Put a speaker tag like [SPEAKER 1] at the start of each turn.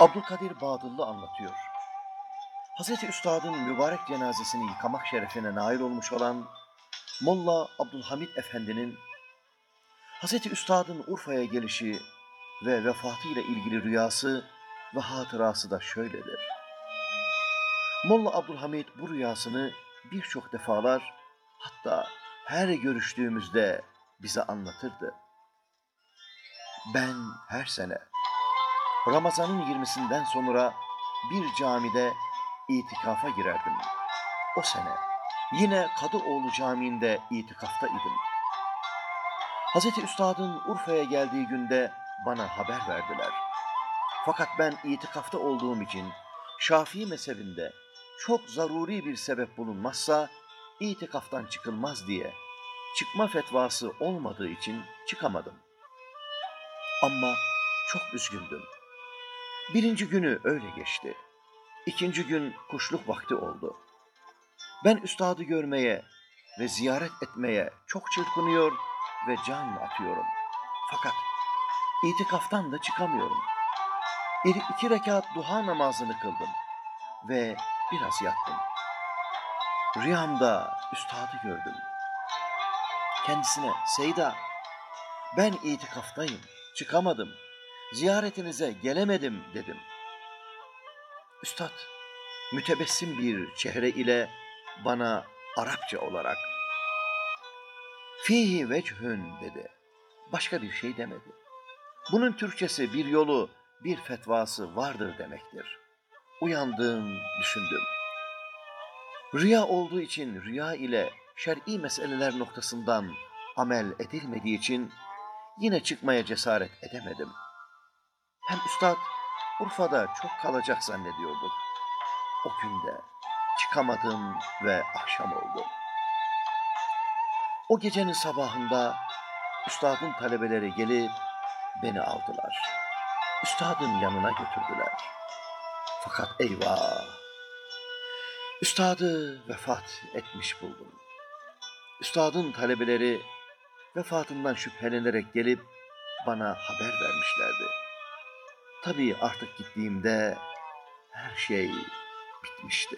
[SPEAKER 1] Abdülkadir Bağdıllı anlatıyor. Hazreti Üstad'ın mübarek cenazesini yıkamak şerefine nail olmuş olan Molla Abdülhamid Efendi'nin Hazreti Üstad'ın Urfa'ya gelişi ve vefatıyla ilgili rüyası ve hatırası da şöyledir. Molla Abdülhamid bu rüyasını birçok defalar hatta her görüştüğümüzde bize anlatırdı. Ben her sene Ramazan'ın 20'sinden sonra bir camide itikafa girerdim. O sene yine Kadıoğlu Camii'nde itikafta idim. Hazreti Üstad'ın Urfa'ya geldiği günde bana haber verdiler. Fakat ben itikafta olduğum için Şafii mezhebinde çok zaruri bir sebep bulunmazsa itikaftan çıkılmaz diye çıkma fetvası olmadığı için çıkamadım. Ama çok üzgündüm. Birinci günü öyle geçti. İkinci gün kuşluk vakti oldu. Ben üstadı görmeye ve ziyaret etmeye çok çırpınıyor ve can atıyorum. Fakat itikaftan da çıkamıyorum. İki rekat duha namazını kıldım ve biraz yattım. Rüyamda üstadı gördüm. Kendisine Seyda ben itikaftayım, çıkamadım, ziyaretinize gelemedim dedim. Üstad mütebessim bir çehre ile bana Arapça olarak fihi vechün dedi. Başka bir şey demedi. Bunun Türkçesi bir yolu, bir fetvası vardır demektir. Uyandım, düşündüm. Rüya olduğu için rüya ile şer'i meseleler noktasından amel edilmediği için yine çıkmaya cesaret edemedim. Hem üstad Urfa'da çok kalacak zannediyorduk. O günde çıkamadım ve akşam oldu. O gecenin sabahında üstadın talebeleri gelip beni aldılar. Üstadın yanına götürdüler. Fakat eyvah! Üstadı vefat etmiş buldum. Üstadın talebeleri vefatından şüphelenerek gelip bana haber vermişlerdi. Tabii artık gittiğimde her şey bitmişti.